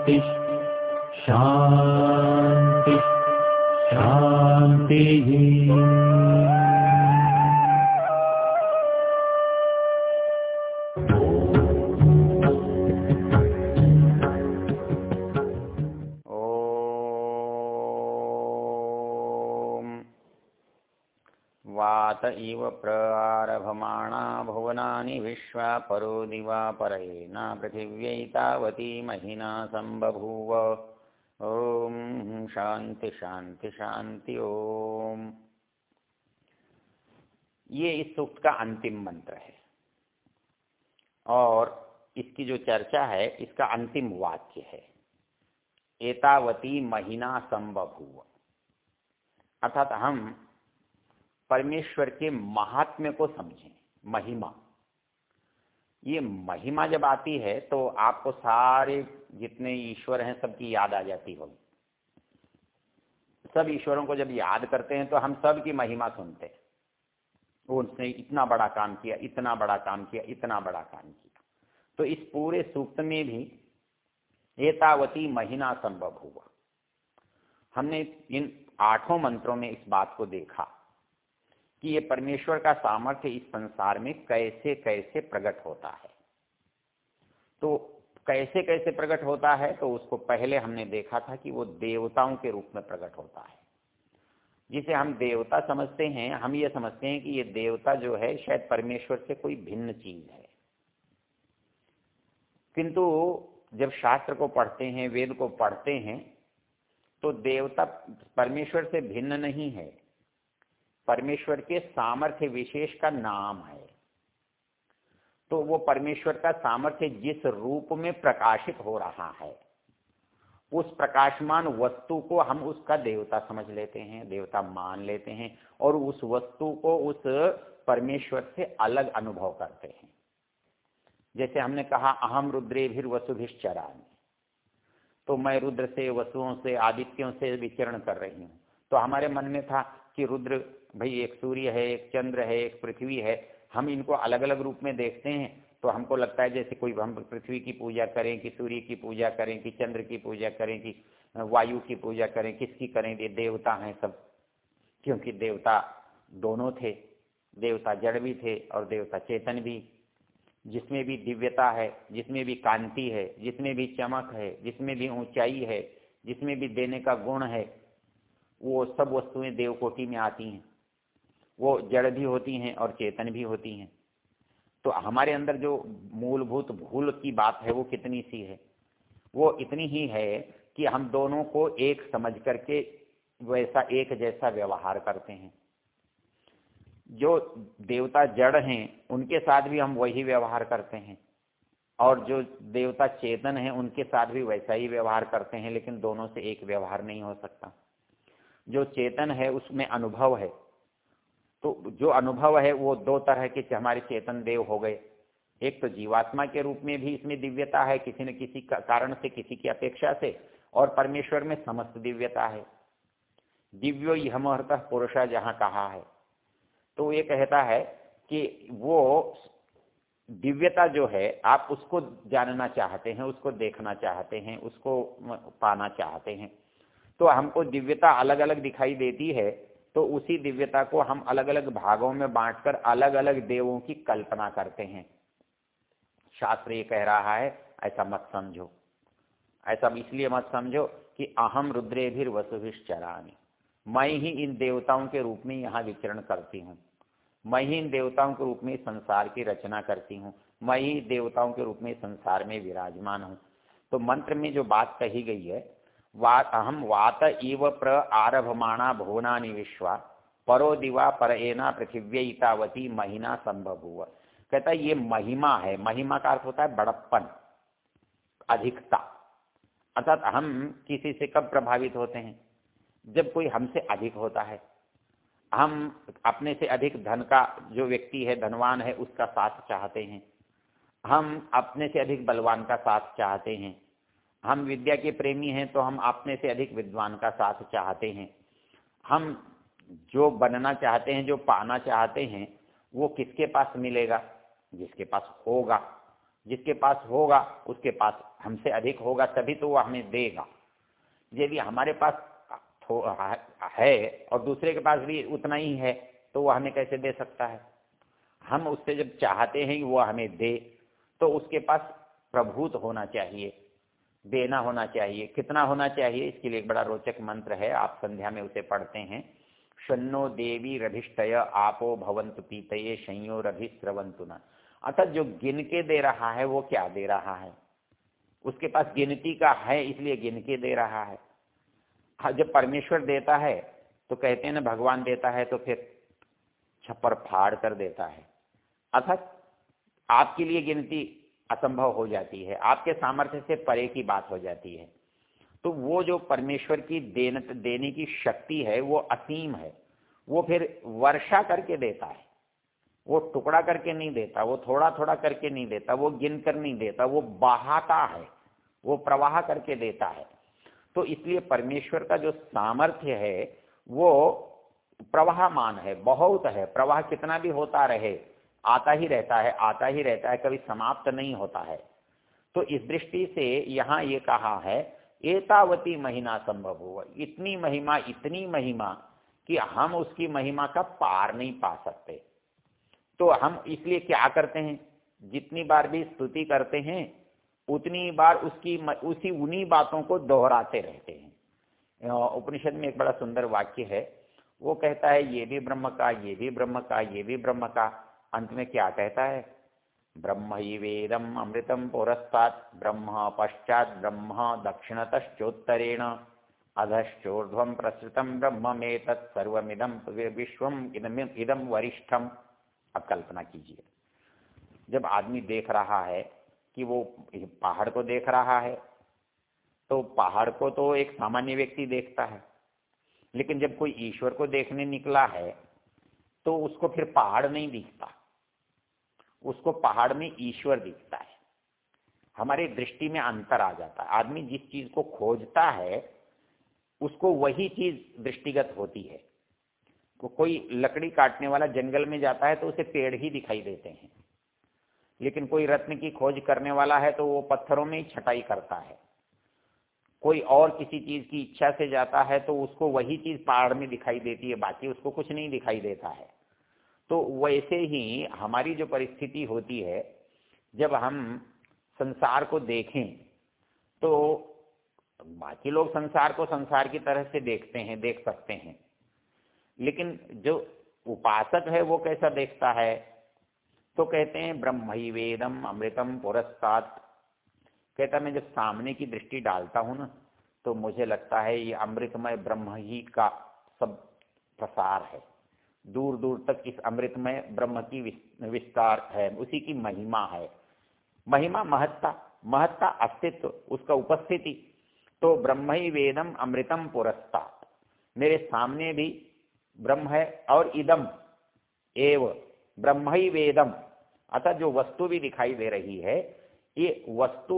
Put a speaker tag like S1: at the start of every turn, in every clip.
S1: शान्ति शांति शान्तिः
S2: परो दिवा परेण पृथिव्यै तावती महिना सम्बभूव। ॐ शांति शांति शांति ओम ये इस सूक्त का अंतिम मंत्र है। और इसकी जो चर्चा है, इसका अंतिम वाक्य है। एतावती महीना संबभूव अर्थात हम परमेश्वर के महात्म्य को समझें, महिमा। ये महिमा जब आती है तो आपको सारे जितने ईश्वर हैं, सबकी याद आ जाती होगी। सब ईश्वरों को जब याद करते हैं तो हम सब की महिमा सुनते हैं। उसने इतना बड़ा काम किया, इतना बड़ा काम किया, इतना बड़ा काम किया। तो इस पूरे सूक्त में भी एतावती महीना संभव हुआ। हमने इन आठों मंत्रों में इस बात को देखा। कि ये परमेश्वर का सामर्थ्य इस संसार में कैसे कैसे प्रकट होता है। तो कैसे कैसे प्रकट होता है तो उसको पहले हमने देखा था कि वो देवताओं के रूप में प्रकट होता है। जिसे हम देवता समझते हैं, हम ये समझते हैं कि ये देवता जो है, शायद परमेश्वर से कोई भिन्न चीज़ है। किंतु जब शास्त्र को पढ़ते हैं, वेद को पढ़ते हैं तो देवता परमेश्वर से भिन्न नहीं है। परमेश्वर के सामर्थ्य विशेष का नाम है। तो वो परमेश्वर का सामर्थ्य जिस रूप में प्रकाशित हो रहा है, उस प्रकाशमान वस्तु को हम उसका देवता समझ लेते हैं, देवता मान लेते हैं और उस वस्तु को उस परमेश्वर से अलग अनुभव करते हैं। जैसे हमने कहा, अहम रुद्रे भी वसुभिश्चरामी। तो मैं रुद्र से, वसुओं से, आदित्यों से विचरण कर रही हूँ। तो हमारे मन में था कि रुद्र भाई एक सूर्य है, एक चंद्र है, एक पृथ्वी है, हम इनको अलग अलग रूप में देखते हैं तो हमको लगता है जैसे कोई हम पृथ्वी की पूजा करें, कि सूर्य की पूजा करें, कि चंद्र की पूजा करें, कि वायु की पूजा करें, किसकी करें, ये देवता हैं सब। क्योंकि देवता दोनों थे, देवता जड़ भी थे और देवता चेतन भी। जिसमें भी दिव्यता है, जिसमें भी कांति है, जिसमें भी चमक है, जिसमें भी ऊंचाई है, जिसमें भी देने का गुण है, वो सब वस्तुएँ देवकोटि में आती हैं। वो जड़ भी होती हैं और चेतन भी होती हैं। तो हमारे अंदर जो मूलभूत भूल की बात है, वो कितनी सी है? वो इतनी ही है कि हम दोनों को एक समझ करके वैसा एक जैसा व्यवहार करते हैं। जो देवता जड़ हैं, उनके साथ भी हम वही व्यवहार करते हैं। और जो देवता चेतन हैं, उनके साथ भी वैसा ही व्यवहार करते हैं, लेकिन दोनों से एक व्यवहार नहीं हो सकता। जो चेतन है, उसमें अनुभव है। तो जो अनुभव है वो दो तरह के हमारे चेतन देव हो गए। एक तो जीवात्मा के रूप में भी इसमें दिव्यता है, किसी न किसी कारण से, किसी की अपेक्षा से, और परमेश्वर में समस्त दिव्यता है। दिव्यो यमहर्त पुरुषा जहाँ कहा है। तो ये कहता है कि वो दिव्यता जो है, आप उसको जानना चाहते हैं, उसको देखना चाहते हैं, उसको पाना चाहते हैं। तो हमको दिव्यता अलग अलग दिखाई देती है। तो उसी दिव्यता को हम अलग अलग भागों में बांटकर अलग अलग देवों की कल्पना करते हैं। शास्त्र ये कह रहा है, ऐसा मत समझो। ऐसा इसलिए मत समझो कि अहम रुद्रे भी वसुभिश्चरानी मैं ही इन देवताओं के रूप में यहाँ विचरण करती हूँ। मैं ही इन देवताओं के रूप में संसार की रचना करती हूँ। मैं ही देवताओं के रूप में संसार में विराजमान हूँ। तो मंत्र में जो बात कही गई है वा अहम वात इव प्र आरभमाणा भुवनानि विश्वा, परो दिवा पर एना पृथिव्यतावती महीना संभव हुआ कहता है, ये महिमा है, महिमा का अर्थ होता है बड़प्पन, अधिकता। अर्थात हम किसी से कब प्रभावित होते हैं? जब कोई हमसे अधिक होता है। हम अपने से अधिक धन का, जो व्यक्ति है, धनवान है, उसका साथ चाहते हैं। हम अपने से अधिक बलवान का साथ चाहते हैं। हम विद्या के प्रेमी हैं तो हम अपने से अधिक विद्वान का साथ चाहते हैं। हम जो बनना चाहते हैं, जो पाना चाहते हैं, वो किसके पास मिलेगा? जिसके पास होगा। जिसके पास होगा, उसके पास हमसे अधिक होगा, तभी तो वो हमें देगा। यदि हमारे पास है और दूसरे के पास भी उतना ही है तो वो हमें कैसे दे सकता है? हम उससे जब चाहते हैं वो हमें दे तो उसके पास प्रभुत होना चाहिए। देना होना चाहिए कितना होना चाहिए इसके लिए एक बड़ा रोचक मंत्र है आप संध्या में उसे पढ़ते हैं। शनो देवी रभिष्टय आपो भवंतु पीतये संयो रभिस्रवंतु न। अर्थात जो गिन के दे रहा है वो क्या दे रहा है? उसके पास गिनती का है इसलिए गिन के दे रहा है। हाँ, जब परमेश्वर देता है तो कहते हैं ना भगवान देता है तो फिर छप्पर फाड़ कर देता है। अर्थात आपके लिए गिनती असंभव हो जाती है। आपके सामर्थ्य से परे की बात हो जाती है। तो वो जो परमेश्वर की देन, देने की शक्ति है, वो असीम है। वो फिर वर्षा करके देता है। वो टुकड़ा करके नहीं देता, वो थोड़ा थोड़ा करके नहीं देता, वो गिन कर नहीं देता, वो बहाता है, वो प्रवाह करके देता है। तो इसलिए परमेश्वर का जो सामर्थ्य है, वो प्रवाहमान है, बहुत है। प्रवाह कितना भी होता रहे आता ही रहता है, आता ही रहता है, कभी समाप्त नहीं होता है। तो इस दृष्टि से यहाँ ये कहा है, एतावती महिमा संभव हुआ। इतनी महिमा इतनी महिमा कि हम उसकी महिमा का पार नहीं पा सकते। तो हम इसलिए क्या करते हैं? जितनी बार भी स्तुति करते हैं, उतनी बार उसकी उसी उन्हीं बातों को दोहराते रहते हैं। उपनिषद में एक बड़ा सुंदर वाक्य है, वो कहता है, ये भी ब्रह्म का, ये भी ब्रह्म का, ये भी ब्रह्म का अंत में क्या कहता है? ब्रह्म ही वेदम अमृतम पुरस्तात्, ब्रह्म पश्चात ब्रह्म दक्षिणतश्चोत्तरेण। अधश्चोर्ध्वम प्रसृतम ब्रह्म में तत्सर्वमिदम विश्वम इदम वरिष्ठम। अब कल्पना कीजिए। जब आदमी देख रहा है कि वो पहाड़ को देख रहा है तो पहाड़ को तो एक सामान्य व्यक्ति देखता है। लेकिन जब कोई ईश्वर को देखने निकला है तो उसको फिर पहाड़ नहीं दिखता। उसको पहाड़ में ईश्वर दिखता है। हमारे दृष्टि में अंतर आ जाता है। आदमी जिस चीज़ को खोजता है, उसको वही चीज़ दृष्टिगत होती है। को कोई लकड़ी काटने वाला जंगल में जाता है तो उसे पेड़ ही दिखाई देते हैं। लेकिन कोई रत्न की खोज करने वाला है तो वो पत्थरों में ही छटाई करता है। कोई और किसी चीज़ की इच्छा से जाता है तो उसको वही चीज़ पहाड़ में दिखाई देती है, बाकी उसको कुछ नहीं दिखाई देता है। तो वैसे ही हमारी जो परिस्थिति होती है, जब हम संसार को देखें तो बाकी लोग संसार को संसार की तरह से देखते हैं, देख सकते हैं। लेकिन जो उपासक है, वो कैसा देखता है? तो कहते हैं ब्रह्म ही वेदम अमृतम पुरस्तात। कहता मैं जब सामने की दृष्टि डालता हूँ ना तो मुझे लगता है, ये अमृतमय ब्रह्म ही का सब प्रसार है। दूर दूर तक इस अमृत में ब्रह्म की विस्तार है, उसी की महिमा है। महिमा महत्ता महत्ता अस्तित्व, उसका उपस्थिति। तो ब्रह्म ही वेदम अमृतम पुरस्ता मेरे सामने भी ब्रह्म है और इदम, एव ब्रह्म ही वेदम। अतः जो वस्तु भी दिखाई दे रही है, ये वस्तु,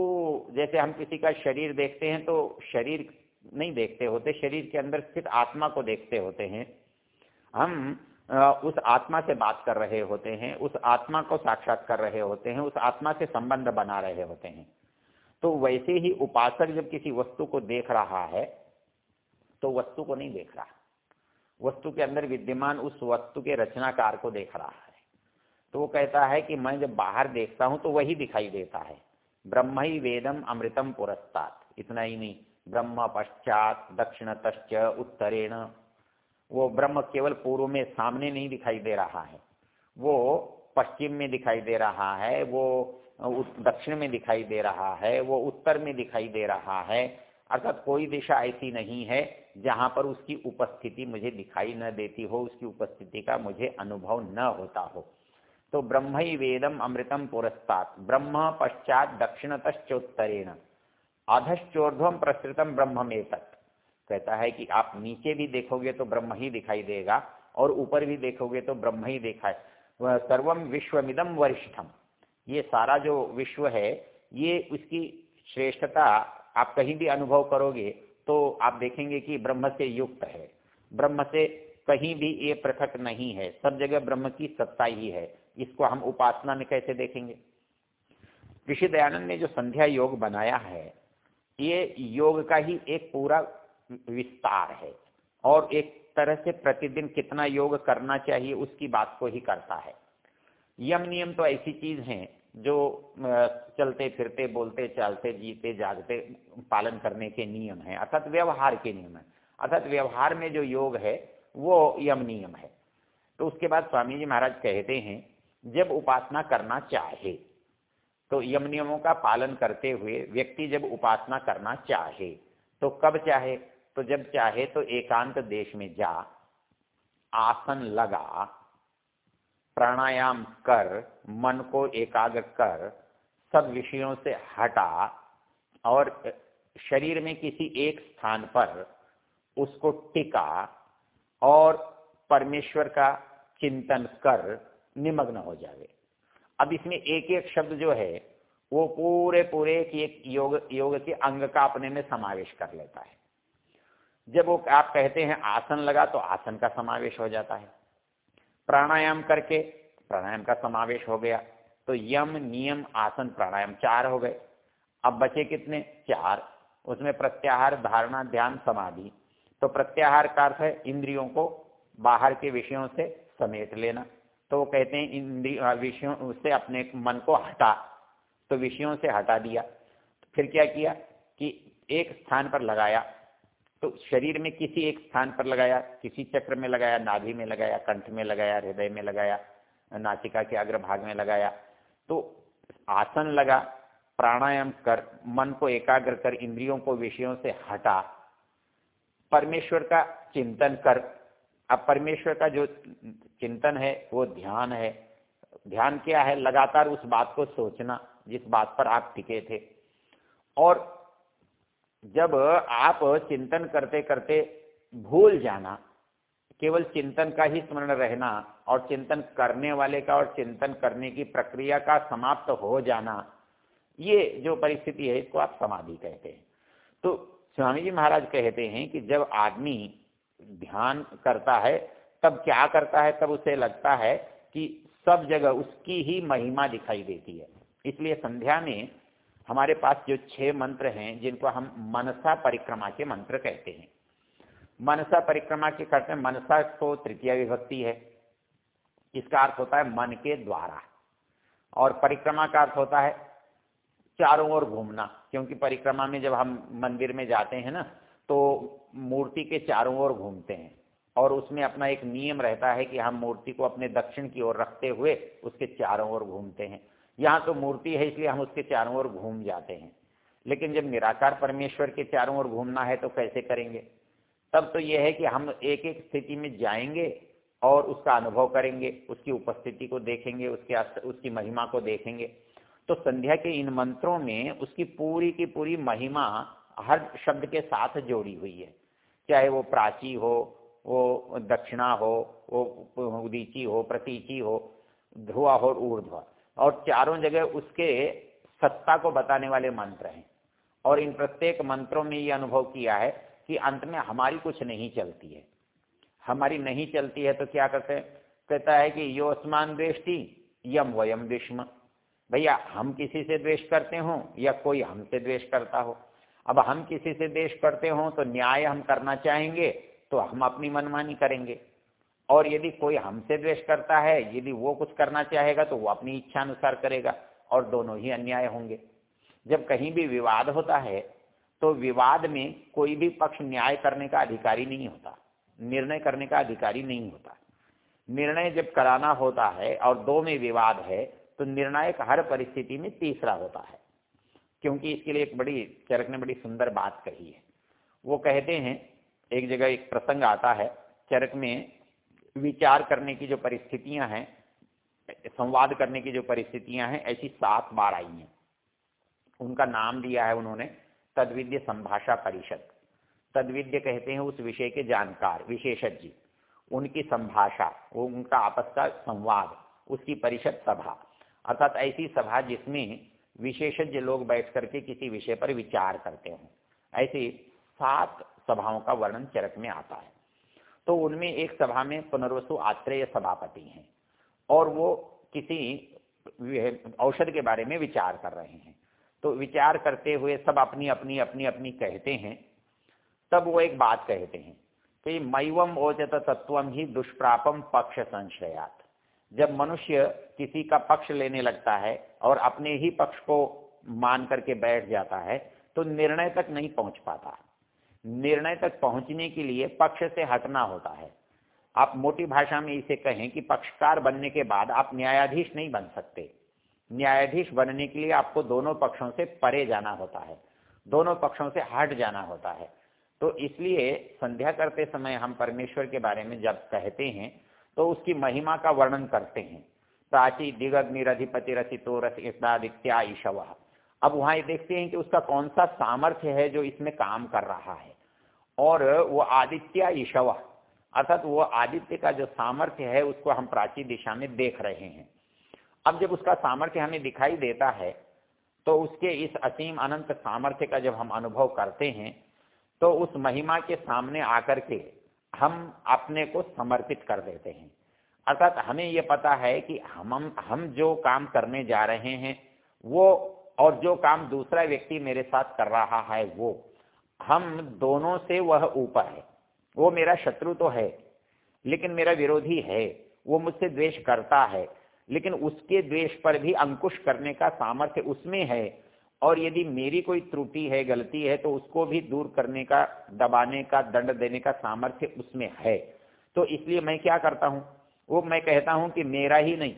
S2: जैसे हम किसी का शरीर देखते हैं तो शरीर नहीं देखते होते, शरीर के अंदर स्थित आत्मा को देखते होते हैं। हम उस आत्मा से बात कर रहे होते हैं, उस आत्मा को साक्षात कर रहे होते हैं, उस आत्मा से संबंध बना रहे होते हैं। तो वैसे ही उपासक जब किसी वस्तु को देख रहा है तो वस्तु को नहीं देख रहा। वस्तु के अंदर विद्यमान उस वस्तु के रचनाकार को देख रहा है। तो वो कहता है कि मैं जब बाहर देखता हूँ तो वही दिखाई देता है। ब्रह्म ही वेदम अमृतम पुरस्तात। इतना ही नहीं। ब्रह्म पश्चात दक्षिण तश्च उत्तरेण वो ब्रह्म केवल पूर्व में सामने नहीं दिखाई दे रहा है। वो पश्चिम में दिखाई दे रहा है, वो दक्षिण में दिखाई दे रहा है, वो उत्तर में दिखाई दे रहा है। अर्थात कोई दिशा ऐसी नहीं है जहाँ पर उसकी उपस्थिति मुझे दिखाई न देती हो, उसकी उपस्थिति का मुझे अनुभव न होता हो। तो ब्रह्म ही वेदम अमृतम पुरस्तात। ब्रह्म पश्चात दक्षिणतश्चोत्तरेण। अधश्चोर्ध्वम प्रसृतम ब्रह्म में तक कहता है कि आप नीचे भी देखोगे तो ब्रह्म ही दिखाई देगा और ऊपर भी देखोगे तो ब्रह्म ही दिखाए सर्वम विश्वमिदम वरिष्ठम ये सारा जो विश्व है, ये उसकी श्रेष्ठता आप कहीं भी अनुभव करोगे तो आप देखेंगे कि ब्रह्म से युक्त है। ब्रह्म से कहीं भी ये पृथक नहीं है। सब जगह ब्रह्म की सत्ता ही है। इसको हम उपासना में कैसे देखेंगे? ऋषि दयानंद ने जो संध्या योग बनाया है, ये योग का ही एक पूरा विस्तार है। और एक तरह से प्रतिदिन कितना योग करना चाहिए उसकी बात को ही करता है। यम नियम तो ऐसी चीज़ है जो चलते फिरते, बोलते चलते, जीते जागते, पालन करने के नियम है। अर्थात व्यवहार के नियम है। अर्थात व्यवहार में जो योग है, वो यम नियम है। तो उसके बाद स्वामी जी महाराज कहते हैं, जब उपासना करना चाहे तो यम नियमों का पालन करते हुए व्यक्ति जब उपासना करना चाहे तो कब चाहे? तो जब चाहे तो एकांत देश में जा, आसन लगा, प्राणायाम कर, मन को एकाग्र कर, सब विषयों से हटा और शरीर में किसी एक स्थान पर उसको टिका और परमेश्वर का चिंतन कर, निमग्न हो जावे। अब इसमें एक एक शब्द जो है, वो पूरे पूरे एक योग योग के अंग का अपने में समावेश कर लेता है। जब वो आप कहते हैं आसन लगा तो आसन का समावेश हो जाता है। प्राणायाम करके प्राणायाम का समावेश हो गया तो यम, नियम, आसन, प्राणायाम चार हो गए। अब बचे कितने? चार। उसमें प्रत्याहार, धारणा, ध्यान, समाधि। तो प्रत्याहार का अर्थ है इंद्रियों को बाहर के विषयों से समेट लेना। तो वो कहते हैं इंद्रिय विषयों से अपने मन को हटा। तो विषयों से हटा दिया। फिर क्या किया कि एक स्थान पर लगाया। तो शरीर में किसी एक स्थान पर लगाया, किसी चक्र में लगाया, नाभि में लगाया, कंठ में लगाया, हृदय में लगाया नाचिका के अग्रभाग में लगाया तो आसन लगा, प्राणायाम कर, मन को एकाग्र कर, इंद्रियों को विषयों से हटा, परमेश्वर का चिंतन कर। अब परमेश्वर का जो चिंतन है, वो ध्यान है। ध्यान क्या है? लगातार उस बात को सोचना, जिस बात पर आप टिके थे। और जब आप चिंतन करते करते भूल जाना, केवल चिंतन का ही स्मरण रहना और चिंतन करने वाले का और चिंतन करने की प्रक्रिया का समाप्त हो जाना, ये जो परिस्थिति है, इसको आप समाधि कहते हैं। तो स्वामी जी महाराज कहते हैं कि जब आदमी ध्यान करता है, तब क्या करता है? तब उसे लगता है कि सब जगह उसकी ही महिमा दिखाई देती है। इसलिए संध्या में हमारे पास जो छह मंत्र हैं, जिनको हम मनसा परिक्रमा के मंत्र कहते हैं। मनसा परिक्रमा के करते मनसा तो तृतीय विभक्ति है। इसका अर्थ होता है मन के द्वारा। और परिक्रमा का अर्थ होता है चारों ओर घूमना, क्योंकि परिक्रमा में जब हम मंदिर में जाते हैं ना तो मूर्ति के चारों ओर घूमते हैं। और उसमें अपना एक नियम रहता है कि हम मूर्ति को अपने दक्षिण की ओर रखते हुए उसके चारों ओर घूमते हैं। यहाँ तो मूर्ति है, इसलिए हम उसके चारों ओर घूम जाते हैं। लेकिन जब निराकार परमेश्वर के चारों ओर घूमना है तो कैसे करेंगे? तब तो यह है कि हम एक एक स्थिति में जाएँगे और उसका अनुभव करेंगे, उसकी उपस्थिति को देखेंगे, उसके उसकी महिमा को देखेंगे। तो संध्या के इन मंत्रों में उसकी पूरी की पूरी महिमा हर शब्द के साथ जोड़ी हुई है। चाहे वो प्राची हो, वो दक्षिणा हो, वो उदीची हो, प्रतीची हो ध्रुआ हो ऊर्ध्वा। और चारों जगह उसके सत्ता को बताने वाले मंत्र हैं। और इन प्रत्येक मंत्रों में ये अनुभव किया है कि अंत में हमारी कुछ नहीं चलती है। हमारी नहीं चलती है तो क्या करते हैं? कहता है कि यो असमान द्वेष्टि यम वयम विष्म। भैया, हम किसी से द्वेष करते हो या कोई हमसे द्वेष करता हो? अब हम किसी से द्वेष करते हो तो न्याय हम करना चाहेंगे तो हम अपनी मनमानी करेंगे। और यदि कोई हमसे द्वेष करता है, यदि वो कुछ करना चाहेगा तो वो अपनी इच्छा अनुसार करेगा और दोनों ही अन्याय होंगे। जब कहीं भी विवाद होता है तो विवाद में कोई भी पक्ष न्याय करने का अधिकारी नहीं होता, निर्णय करने का अधिकारी नहीं होता। निर्णय जब कराना होता है और दो में विवाद है तो निर्णायक हर परिस्थिति में तीसरा होता है। क्योंकि इसके लिए एक बड़ी, चरक ने बड़ी सुंदर बात कही है। वो कहते हैं, एक जगह एक प्रसंग आता है, चरक में विचार करने की जो परिस्थितियाँ हैं, संवाद करने की जो परिस्थितियाँ हैं, ऐसी सात बार आई हैं। उनका नाम दिया है उन्होंने, तद्विद्य संभाषा परिषद। तद्विद्य कहते हैं उस विषय के जानकार, विशेषज्ञ। उनकी संभाषा, वो उनका आपस का संवाद, उसकी परिषद सभा। अर्थात ऐसी सभा जिसमें विशेषज्ञ लोग बैठ करके किसी विषय पर विचार करते हों। ऐसी सात सभाओं का वर्णन चरक में आता है। तो उनमें एक सभा में पुनर्वसु आत्रेय सभापति हैं और वो किसी औषध के बारे में विचार कर रहे हैं। तो विचार करते हुए सब अपनी अपनी अपनी अपनी कहते हैं। तब वो एक बात कहते हैं कि मैवम ओचत तत्वम ही दुष्प्रापम पक्ष संशयात। जब मनुष्य किसी का पक्ष लेने लगता है और अपने ही पक्ष को मान करके बैठ जाता है तो निर्णय तक नहीं पहुँच पाता। निर्णय तक पहुँचने के लिए पक्ष से हटना होता है। आप मोटी भाषा में इसे कहें कि पक्षकार बनने के बाद आप न्यायाधीश नहीं बन सकते। न्यायाधीश बनने के लिए आपको दोनों पक्षों से परे जाना होता है। दोनों पक्षों से हट जाना होता है। तो इसलिए संध्या करते समय हम परमेश्वर के बारे में जब कहते हैं तो उसकी महिमा का वर्णन करते हैं। प्राची दिग्निरधिपति रसितो रस इत्यादित्या ईशव। अब वहाँ ये देखते हैं कि उसका कौन सा सामर्थ्य है जो इसमें काम कर रहा है। और वो आदित्य ईशव। अर्थात वो आदित्य का जो सामर्थ्य है, उसको हम प्राची दिशा में देख रहे हैं। अब जब उसका सामर्थ्य हमें दिखाई देता है तो उसके इस असीम अनंत सामर्थ्य का जब हम अनुभव करते हैं तो उस महिमा के सामने आकर के हम अपने को समर्पित कर देते हैं। अर्थात हमें ये पता है कि हम हम जो काम करने जा रहे हैं, वो और जो काम दूसरा व्यक्ति मेरे साथ कर रहा है, वो हम दोनों से वह ऊपर है। वो मेरा शत्रु तो है, लेकिन मेरा विरोधी है। वो मुझसे द्वेष करता है, लेकिन उसके द्वेष पर भी अंकुश करने का सामर्थ्य उसमें है। और यदि मेरी कोई त्रुटि है, गलती है तो उसको भी दूर करने का, दबाने का, दंड देने का सामर्थ्य उसमें है। तो इसलिए मैं क्या करता हूँ? वो मैं कहता हूँ कि मेरा ही नहीं,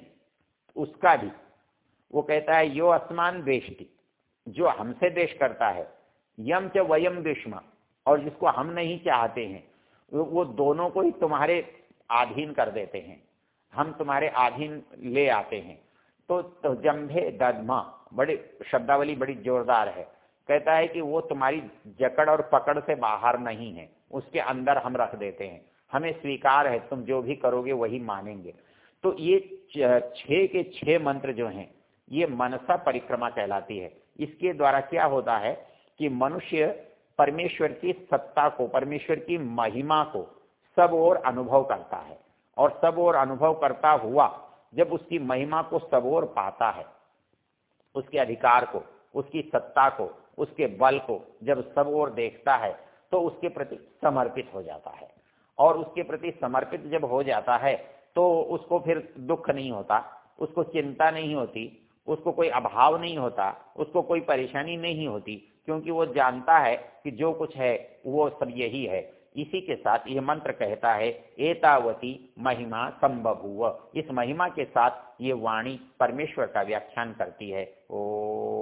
S2: उसका भी। वो कहता है, यो असमान द्वेष्टि, जो हमसे देश करता है यम च वयम दुष्मा। और जिसको हम नहीं चाहते हैं वो दोनों को ही तुम्हारे आधीन कर देते हैं। हम तुम्हारे आधीन ले आते हैं। तो, तो जम्भे ददमा बड़ी शब्दावली बड़ी जोरदार है। कहता है कि वो तुम्हारी जकड़ और पकड़ से बाहर नहीं है। उसके अंदर हम रख देते हैं। हमें स्वीकार है तुम जो भी करोगे वही मानेंगे। तो ये छह के छह मंत्र जो हैं ये मनसा परिक्रमा कहलाती है। इसके द्वारा क्या होता है कि मनुष्य परमेश्वर की सत्ता को, परमेश्वर की महिमा को सब और अनुभव करता है। और सब और अनुभव करता हुआ जब उसकी महिमा को सब और पाता है, उसके अधिकार को, उसकी सत्ता को, उसके बल को जब सब और देखता है तो उसके प्रति समर्पित हो जाता है। और उसके प्रति समर्पित जब हो जाता है तो उसको फिर दुख नहीं होता, उसको चिंता नहीं होती, उसको कोई अभाव नहीं होता, उसको कोई परेशानी नहीं होती क्योंकि वो जानता है कि जो कुछ है, वो सब यही है। इसी के साथ यह मंत्र कहता है, एतावती महिमा संभव इस महिमा के साथ ये वाणी परमेश्वर का व्याख्यान करती है। ओ